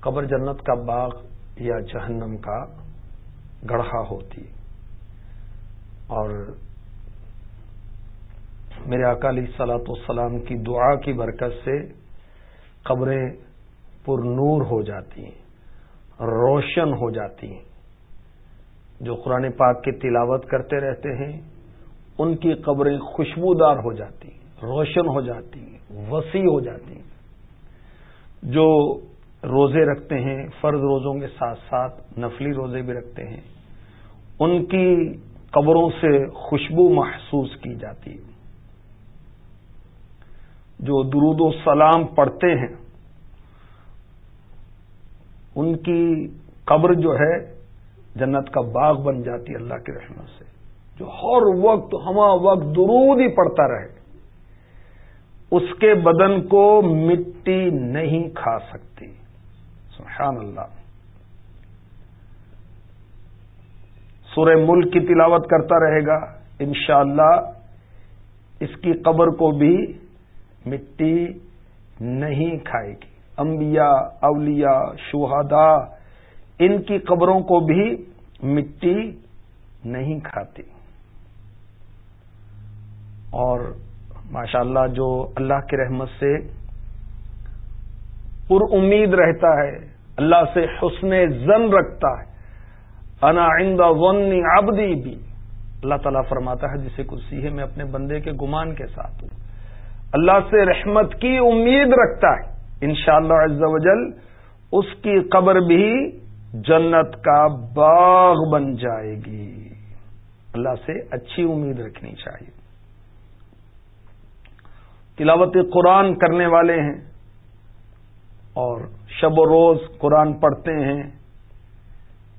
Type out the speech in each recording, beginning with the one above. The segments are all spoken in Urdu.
قبر جنت کا باغ یا جہنم کا گڑھا ہوتی۔ اور میرے اکالی سلاط والسلام کی دعا کی برکت سے قبریں پر نور ہو جاتی ہیں، روشن ہو جاتی ہیں۔ جو قرآن پاک کی تلاوت کرتے رہتے ہیں، ان کی قبریں خوشبودار ہو جاتی ہیں روشن ہو جاتی ہیں وسیع ہو جاتی۔ ہیں جو روزے رکھتے ہیں، فرض روزوں کے ساتھ ساتھ نفلی روزے بھی رکھتے ہیں۔ ان کی قبروں سے خوشبو محسوس کی جاتی ہے۔ جو درود و سلام پڑھتے ہیں، ان کی قبر جو ہے، جنت کا باغ بن جاتی ہے اللہ کی رحمت سے۔ جو ہر وقت، ہما وقت درود ہی پڑتا رہے، اس کے بدن کو مٹی نہیں کھا سکتی۔ سبحان اللہ۔ سورہ ملک کی تلاوت کرتا رہے گا، انشاءاللہ اس کی قبر کو بھی مٹی نہیں کھائے گی۔ انبیاء، اولیاء، شہداء، ان کی قبروں کو بھی مٹی نہیں کھاتی۔ اور ماشاءاللہ جو اللہ کی رحمت سے پر امید رہتا ہے اللہ سے حسن زن رکھتا ہے۔ انا عند ونی آبدی بھی اللہ تعالیٰ فرماتا ہے، جسے کسی ہے، میں اپنے بندے کے گمان کے ساتھ ہوں۔ اللہ سے رحمت کی امید رکھتا ہے۔ انشاءاللہ شاء اللہ اس کی قبر بھی جنت کا باغ بن جائے گی۔ اللہ سے اچھی امید رکھنی چاہیے۔ تلاوت قرآن کرنے والے ہیں اور شب و روز قرآن پڑھتے ہیں،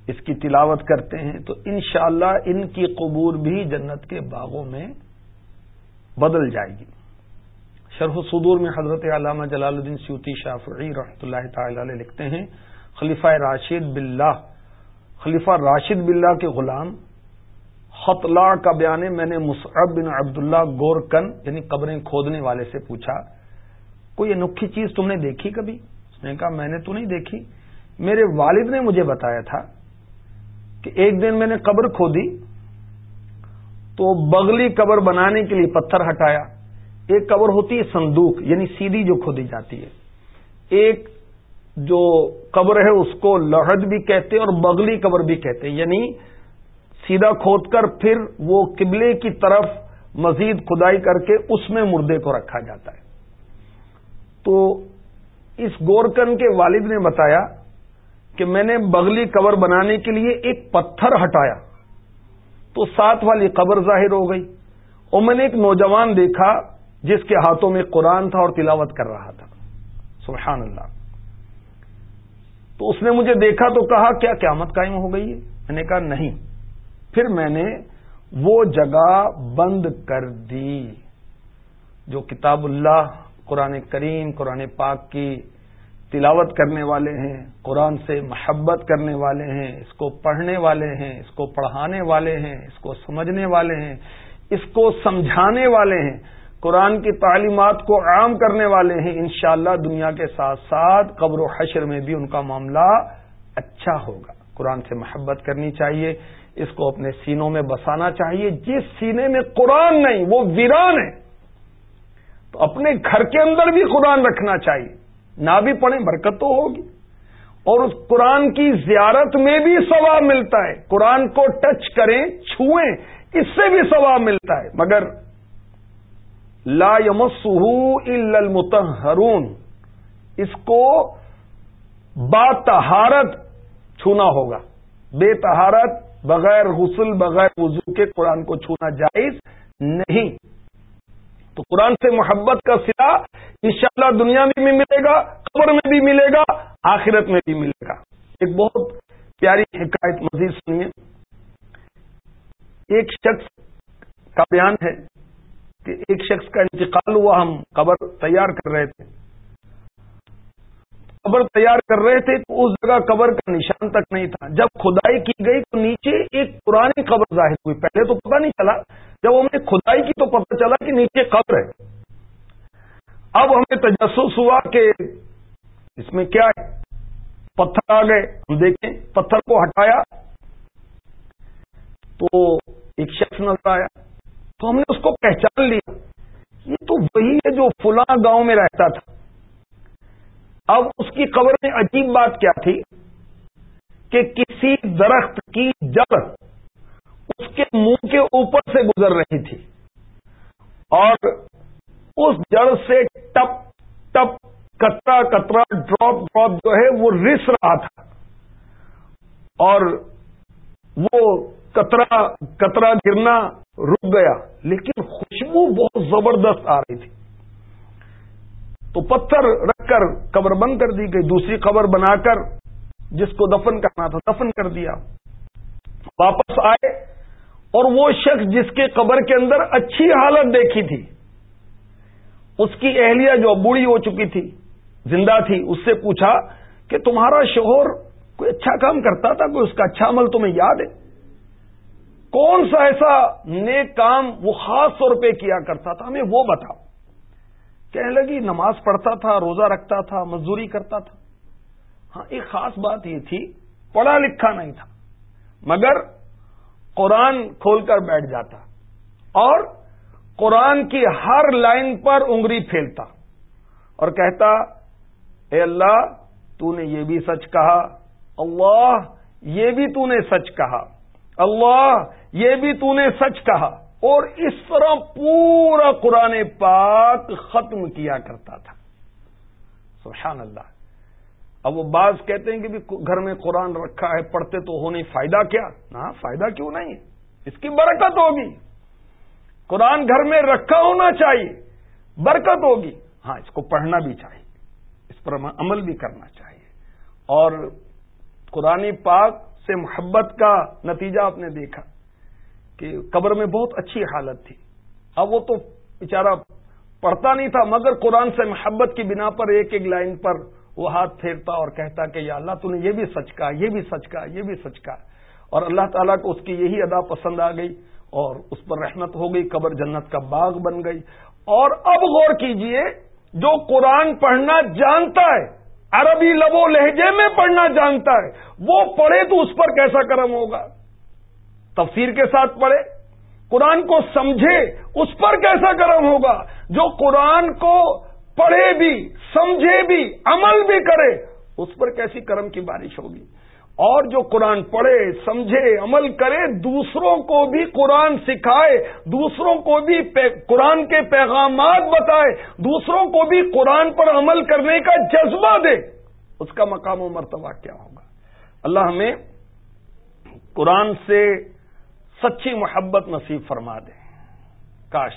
اس کی تلاوت کرتے ہیں، تو انشاءاللہ ان کی قبور بھی جنت کے باغوں میں بدل جائے گی۔ شرح صدور میں حضرت علامہ جلال الدین سیوتی شافعی رحمۃ اللہ تعالی علیہ لکھتے ہیں، خلیفہ راشد بلّہ خلیفہ راشد بلّہ کے غلام خطلا کا بیان میں نے مصعب بن عبداللہ گورکن یعنی قبریں کھودنے والے سے پوچھا، کوئی انوکھی چیز تم نے دیکھی کبھی؟ نے کہا، میں نے تو نہیں دیکھی۔ میرے والد نے مجھے بتایا تھا کہ ایک دن میں نے قبر کھودی تو بغلی قبر بنانے کے لیے پتھر ہٹایا۔ ایک قبر ہوتی ہے صندوق یعنی سیدھی جو کھودی جاتی ہے۔ ایک جو قبر ہے اس کو لہد بھی کہتے ہیں اور بغلی قبر بھی کہتے ہیں۔ یعنی سیدھا کھود کر پھر وہ قبلے کی طرف مزید کھدائی کر کے اس میں مردے کو رکھا جاتا ہے۔ تو اس گورکن کے والد نے بتایا کہ میں نے بغلی قبر بنانے کے لیے ایک پتھر ہٹایا تو ساتھ والی قبر ظاہر ہو گئی اور میں نے ایک نوجوان دیکھا جس کے ہاتھوں میں قرآن تھا اور تلاوت کر رہا تھا۔ سبحان اللہ۔ تو اس نے مجھے دیکھا تو کہا، کیا قیامت قائم ہو گئی ہے؟ میں نے کہا، نہیں۔ پھر میں نے وہ جگہ بند کر دی جو کتاب اللہ قرآن کریم، قرآن پاک کی تلاوت کرنے والے ہیں، قرآن سے محبت کرنے والے ہیں، اس کو پڑھنے والے ہیں، اس کو پڑھانے والے ہیں، اس کو سمجھنے والے ہیں، اس کو سمجھانے والے ہیں۔ قرآن کی تعلیمات کو عام کرنے والے ہیں۔ انشاءاللہ دنیا کے ساتھ ساتھ قبر و حشر میں بھی ان کا معاملہ اچھا ہوگا۔ قرآن سے محبت کرنی چاہیے، اس کو اپنے سینوں میں بسانا چاہیے۔ جس سینے میں قرآن نہیں، وہ ویران ہے۔ تو اپنے گھر کے اندر بھی قرآن رکھنا چاہیے۔ نہ بھی پڑھیں، برکت تو ہوگی۔ اور اس قرآن کی زیارت میں بھی ثواب ملتا ہے۔ قرآن کو ٹچ کریں، چھوئیں، اس سے بھی ثواب ملتا ہے۔ مگر لا یمسہ الا المتحرون اس کو با تہارت چھونا ہوگا۔ بے تہارت بغیر غسل، بغیر وضو کے قرآن کو چھونا جائز نہیں۔ تو قرآن سے محبت کا سلا انشاءاللہ دنیا میں بھی ملے گا، قبر میں بھی ملے گا، آخرت میں بھی ملے گا۔ ایک بہت پیاری حکایت مزید سنیے۔ ایک شخص کا بیان ہے کہ ایک شخص کا انتقال ہوا، ہم قبر تیار کر رہے تھے۔ قبر تیار کر رہے تھے تو اس جگہ قبر کا نشان تک نہیں تھا۔ جب کھدائی کی گئی تو نیچے ایک پرانی قبر ظاہر ہوئی۔ پہلے تو پتہ نہیں چلا جب ہم نے کھدائی کی تو پتہ چلا کہ نیچے قبر ہے۔ اب ہمیں تجسس ہوا کہ اس میں کیا ہے۔ پتھر آ گئے۔ ہم دیکھیں، پتھر کو ہٹایا تو ایک شخص نظر آیا۔ تو ہم نے اس کو پہچان لیا۔ یہ تو وہی ہے جو فلاں گاؤں میں رہتا تھا۔ اب اس کی قبر میں عجیب بات کیا تھی کہ کسی درخت کی جڑ اس کے منہ کے اوپر سے گزر رہی تھی اور اس جڑ سے ٹپ ٹپ کترا کترا ڈراپ ڈراپ جو ہے وہ رس رہا تھا اور وہ کترا کترا گرنا رک گیا لیکن خوشبو بہت زبردست آ رہی تھی تو پتھر رکھ کر قبر بند کر دی گئی دوسری قبر بنا کر جس کو دفن کرنا تھا دفن کر دیا واپس آئے اور وہ شخص جس کے قبر کے اندر اچھی حالت دیکھی تھی، اس کی اہلیہ جو بوڑھی ہو چکی تھی، زندہ تھی، اس سے پوچھا کہ تمہارا شوہر کوئی اچھا کام کرتا تھا، کوئی اس کا اچھا عمل تمہیں یاد ہے؟ کون سا ایسا نیک کام وہ خاص طور پہ کیا کرتا تھا؟ ہمیں وہ بتاؤ۔ کہنے لگی، نماز پڑھتا تھا، روزہ رکھتا تھا، مزدوری کرتا تھا۔ ہاں ایک خاص بات یہ تھی، پڑھا لکھا نہیں تھا۔ مگر قرآن کھول کر بیٹھ جاتا اور قرآن کی ہر لائن پر انگری پھیلتا اور کہتا، اے اللہ تو نے یہ بھی سچ کہا، اللہ، یہ بھی تو نے سچ کہا، اللہ، یہ بھی تو نے سچ کہا۔ اور اس طرح پورا قرآن پاک ختم کیا کرتا تھا۔ سبحان اللہ۔ اب وہ بعض کہتے ہیں کہ بھی گھر میں قرآن رکھا ہے، پڑھتے تو ہو نہیں، فائدہ کیا؟ نہ، فائدہ کیوں نہیں؟ اس کی برکت ہوگی۔ قرآن گھر میں رکھا ہونا چاہیے، برکت ہوگی۔ ہاں اس کو پڑھنا بھی چاہیے، اس پر عمل بھی کرنا چاہیے۔ اور قرآن پاک سے محبت کا نتیجہ آپ نے دیکھا کہ قبر میں بہت اچھی حالت تھی۔ اب وہ تو بیچارہ پڑھتا نہیں تھا، مگر قرآن سے محبت کی بنا پر ایک ایک لائن پر وہ ہاتھ پھیرتا اور کہتا کہ یا اللہ تو نے یہ بھی سچ کہا، یہ بھی سچ کہا، یہ بھی سچ کہا۔ اور اللہ تعالیٰ کو اس کی یہی ادا پسند آ گئی اور اس پر رحمت ہو گئی، قبر جنت کا باغ بن گئی۔ اور اب غور کیجیے، جو قرآن پڑھنا جانتا ہے، عربی لبو لہجے میں پڑھنا جانتا ہے، وہ پڑھے تو اس پر کیسا کرم ہوگا؟ تفسیر کے ساتھ پڑھے، قرآن کو سمجھے، اس پر کیسا کرم ہوگا؟ جو قرآن کو پڑھے بھی، سمجھے بھی، عمل بھی کرے، اس پر کیسی کرم کی بارش ہوگی؟ اور جو قرآن پڑھے، سمجھے، عمل کرے، دوسروں کو بھی قرآن سکھائے، دوسروں کو بھی قرآن کے پیغامات بتائے، دوسروں کو بھی قرآن پر عمل کرنے کا جذبہ دے، اس کا مقام و مرتبہ کیا ہوگا؟ اللہ ہمیں قرآن سے سچی محبت نصیب فرما دے۔ کاش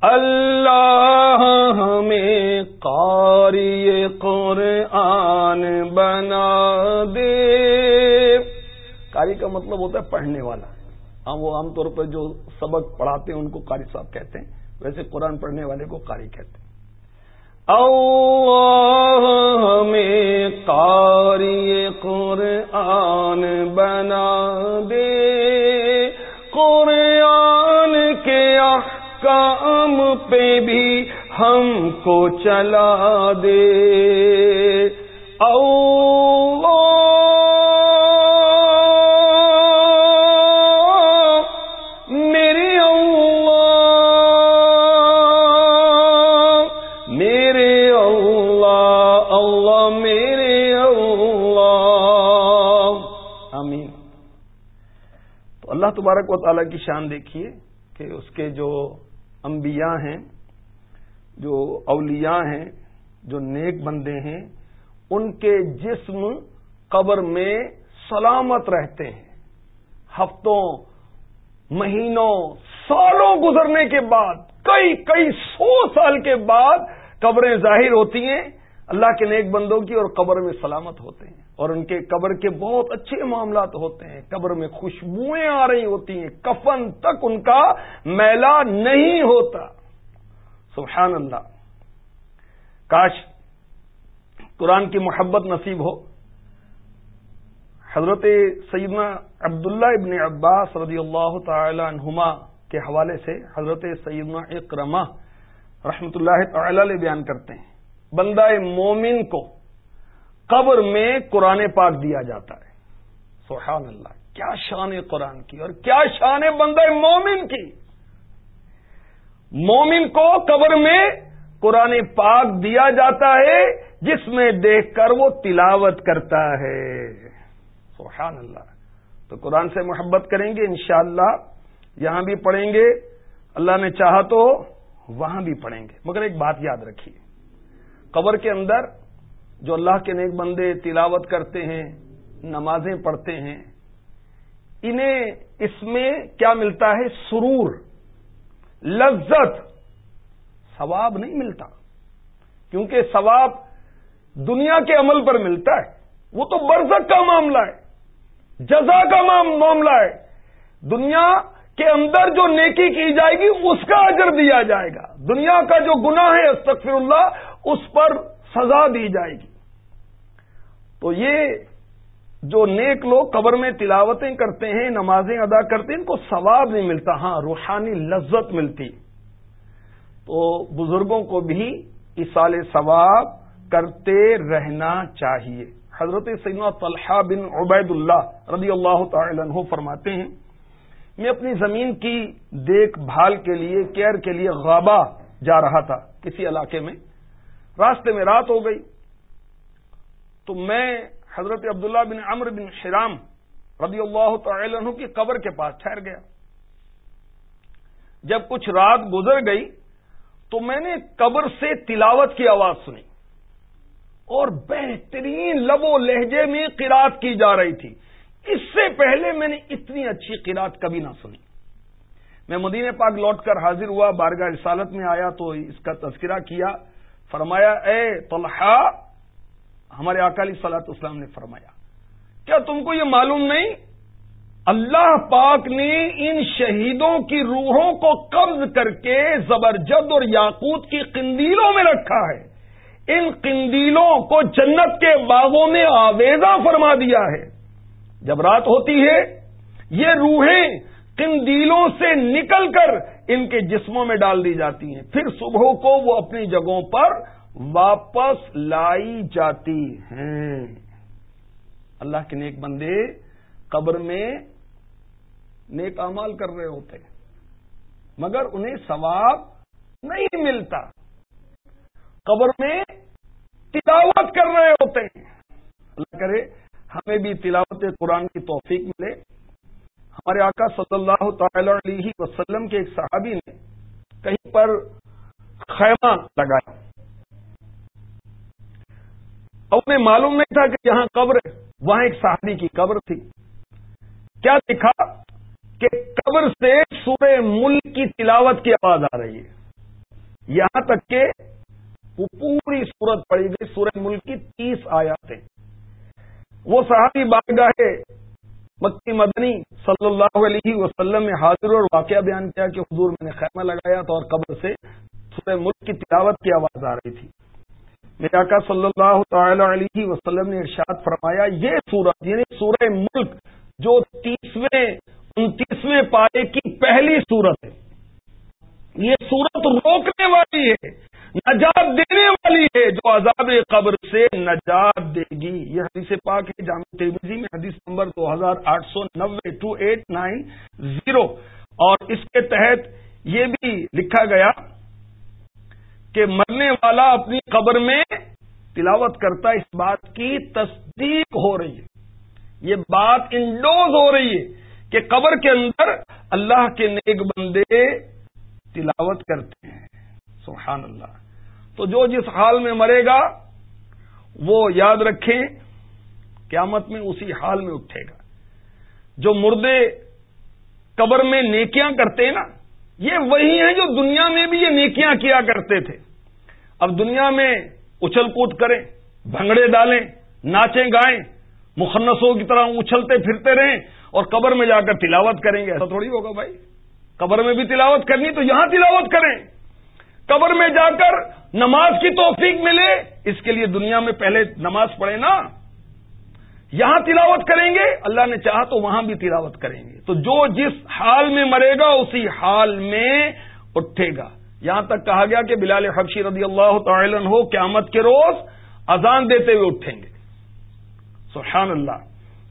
اللہ ہمیں قاری قرآن بنا دے۔ قاری کا مطلب ہوتا ہے پڑھنے والا۔ ہم وہ عام طور پر جو سبق پڑھاتے ہیں ان کو قاری صاحب کہتے ہیں، ویسے قرآن پڑھنے والے کو قاری کہتے ہیں۔ اللہ ہمیں قاری قرآن بنا دے۔ پہ بھی ہم کو چلا دے۔ او میرے اللہ میرے اللہ اللہ، میرے اللہ۔ آمین۔ تو اللہ تبارک و تعالیٰ کی شان دیکھیے کہ اس کے جو انبیاء ہیں، جو اولیاء ہیں، جو نیک بندے ہیں، ان کے جسم قبر میں سلامت رہتے ہیں۔ ہفتوں، مہینوں، سالوں گزرنے کے بعد، کئی کئی سو سال کے بعد قبریں ظاہر ہوتی ہیں۔ اللہ کے نیک بندوں کی اور قبر میں سلامت ہوتے ہیں اور ان کے قبر کے بہت اچھے معاملات ہوتے ہیں قبر میں خوشبوئیں آ رہی ہوتی ہیں کفن تک ان کا میلا نہیں ہوتا سبحان اللہ کاش قرآن کی محبت نصیب ہو حضرت سیدنا عبداللہ ابن عباس رضی اللہ تعالی عنہما کے حوالے سے حضرت سیدنا اکرما رحمت اللہ تعالی بیان کرتے ہیں بندہ مومن کو قبر میں قرآن پاک دیا جاتا ہے۔ سبحان اللہ، کیا شان قرآن کی اور کیا شان بندہ مومن کی۔ مومن کو قبر میں قرآن پاک دیا جاتا ہے، جس میں دیکھ کر وہ تلاوت کرتا ہے۔ سبحان اللہ، تو قرآن سے محبت کریں گے انشاءاللہ۔ یہاں بھی پڑھیں گے، اللہ نے چاہا تو وہاں بھی پڑھیں گے۔ مگر ایک بات یاد رکھیے۔ قبر کے اندر جو اللہ کے نیک بندے تلاوت کرتے ہیں، نمازیں پڑھتے ہیں، انہیں اس میں کیا ملتا ہے؟ سرور، لذت، ثواب نہیں ملتا۔ کیونکہ ثواب دنیا کے عمل پر ملتا ہے۔ وہ تو برزت کا معاملہ ہے، جزا کا معاملہ ہے۔ دنیا کے اندر جو نیکی کی جائے گی، اس کا اجر دیا جائے گا۔ دنیا کا جو گناہ ہے، استغفر اللہ اس پر سزا دی جائے گی۔ تو یہ جو نیک لوگ قبر میں تلاوتیں کرتے ہیں، نمازیں ادا کرتے ہیں، ان کو ثواب نہیں ملتا۔ ہاں روحانی لذت ملتی۔ تو بزرگوں کو بھی اصال ثواب کرتے رہنا چاہیے۔ حضرت سینا طلحہ بن عبید اللہ رضی اللہ تعالی عنہ فرماتے ہیں، میں اپنی زمین کی دیکھ بھال کے لیے، کیئر کے لیے غابہ جا رہا تھا کسی علاقے میں۔ راستے میں رات ہو گئی۔ تو میں حضرت عبداللہ بن عمر بن شرام رضی اللہ تعالی عنہ کی قبر کے پاس ٹھہر گیا۔ جب کچھ رات گزر گئی تو میں نے قبر سے تلاوت کی آواز سنی اور بہترین لب و لہجے میں قرات کی جا رہی تھی۔ اس سے پہلے میں نے اتنی اچھی قرات کبھی نہ سنی۔ میں مدینہ پاک لوٹ کر حاضر ہوا، بارگاہ رسالت میں آیا تو اس کا تذکرہ کیا۔ فرمایا، اے طلحہ، ہمارے اکالی سلاط اسلام نے فرمایا، کیا تم کو یہ معلوم نہیں؟ اللہ پاک نے ان شہیدوں کی روحوں کو قبض کر کے زبرجد اور یاقوت کی قندیلوں میں رکھا ہے۔ ان قندیلوں کو جنت کے باغوں میں آویزہ فرما دیا ہے۔ جب رات ہوتی ہے، یہ روحیں قندیلوں سے نکل کر ان کے جسموں میں ڈال دی جاتی ہیں۔ پھر صبح کو وہ اپنی جگہوں پر واپس لائی جاتی ہیں۔ اللہ کے نیک بندے، قبر میں نیک امال کر رہے ہوتے ہیں، مگر انہیں ثواب نہیں ملتا۔ قبر میں تلاوت کر رہے ہوتے ہیں۔ اللہ کرے، ہمیں بھی تلاوت قرآن کی توفیق ملے۔ ہمارے آقا صلی اللہ تعالی علیہ وسلم کے ایک صحابی نے کہیں پر خیمہ لگایا۔ اور انہیں معلوم نہیں تھا کہ جہاں قبر، وہاں ایک صحابی کی قبر تھی۔ کیا دکھا کہ قبر سے سورہ ملک کی تلاوت کی آواز آ رہی ہے؟ یہاں تک کہ وہ پوری صورت پڑی گئی، سورہ ملک کی تیس آیات ہیں وہ صحابی بارگاہ مکی مدنی صلی اللہ علیہ وسلم میں حاضر اور واقعہ بیان کیا کہ حضور میں نے خیمہ لگایا تھا اور قبر سے سورہ ملک کی تلاوت کی آواز آ رہی تھی۔ میرا کا صلی اللہ تعالی علیہ وسلم نے ارشاد فرمایا، یہ سورت یعنی سورہ ملک جو تیسویں، انتیسویں پارے کی پہلی سورت ہے، یہ سورت روکنے والی ہے۔ نجات دینے والی ہے جو عذاب قبر سے نجات دے گی۔ یہ حدیث پاک ہے، جامع ترمیزی میں، حدیث نمبر دو ہزار آٹھ سو نوے ٹو ایٹ نائن زیرو۔ اور اس کے تحت یہ بھی لکھا گیا کہ مرنے والا اپنی قبر میں تلاوت کرتا اس بات کی تصدیق ہو رہی ہے۔ یہ بات انڈوز ہو رہی ہے کہ قبر کے اندر اللہ کے نیک بندے تلاوت کرتے ہیں۔ سبحان اللہ۔ تو جو جس حال میں مرے گا، وہ یاد رکھیں، قیامت میں اسی حال میں اٹھے گا۔ جو مردے قبر میں نیکیاں کرتے ہیں نا، یہ وہی ہیں جو دنیا میں بھی یہ نیکیاں کیا کرتے تھے۔ اب دنیا میں اچھل کود کریں، بھنگڑے ڈالیں، ناچیں گائیں مخنسوں کی طرح اچھلتے پھرتے رہیں اور قبر میں جا کر تلاوت کریں گے۔ ایسا تھوڑی ہوگا بھائی۔ قبر میں بھی تلاوت کرنی تو یہاں تلاوت کریں۔ قبر میں جا کر نماز کی توفیق ملے، اس کے لیے دنیا میں پہلے نماز پڑھے نا۔ یہاں تلاوت کریں گے، اللہ نے چاہا تو وہاں بھی تلاوت کریں گے۔ تو جو جس حال میں مرے گا، اسی حال میں اٹھے گا۔ یہاں تک کہا گیا کہ بلال حبشی رضی اللہ تعالی عنہ قیامت کے روز اذان دیتے ہوئے اٹھیں گے۔ سبحان اللہ۔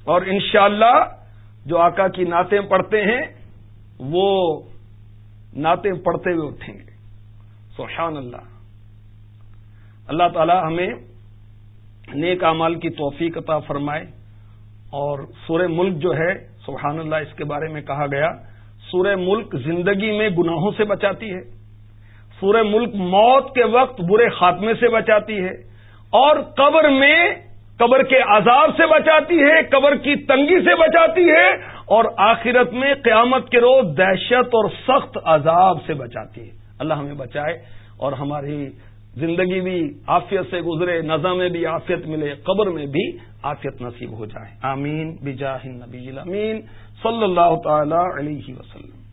اور انشاءاللہ جو آقا کی نعتیں پڑھتے ہیں، وہ نعتیں پڑھتے ہوئے اٹھیں گے۔ سبحان اللہ۔ اللہ تعالی ہمیں نیک امال کی توفیق عطا فرمائے اور سورہ ملک جو ہے، سبحان اللہ، اس کے بارے میں کہا گیا، سورہ ملک زندگی میں گناہوں سے بچاتی ہے۔ سورہ ملک موت کے وقت برے خاتمے سے بچاتی ہے۔ اور قبر میں قبر کے عذاب سے بچاتی ہے، قبر کی تنگی سے بچاتی ہے۔ اور آخرت میں قیامت کے روز دہشت اور سخت عذاب سے بچاتی ہے۔ اللہ ہمیں بچائے اور ہماری زندگی بھی آفیت سے گزرے نظم میں بھی آفیت ملے، قبر میں بھی آفیت نصیب ہو جائے۔ آمین، بجاہ النبی امین صلی اللہ تعالی علیہ وسلم۔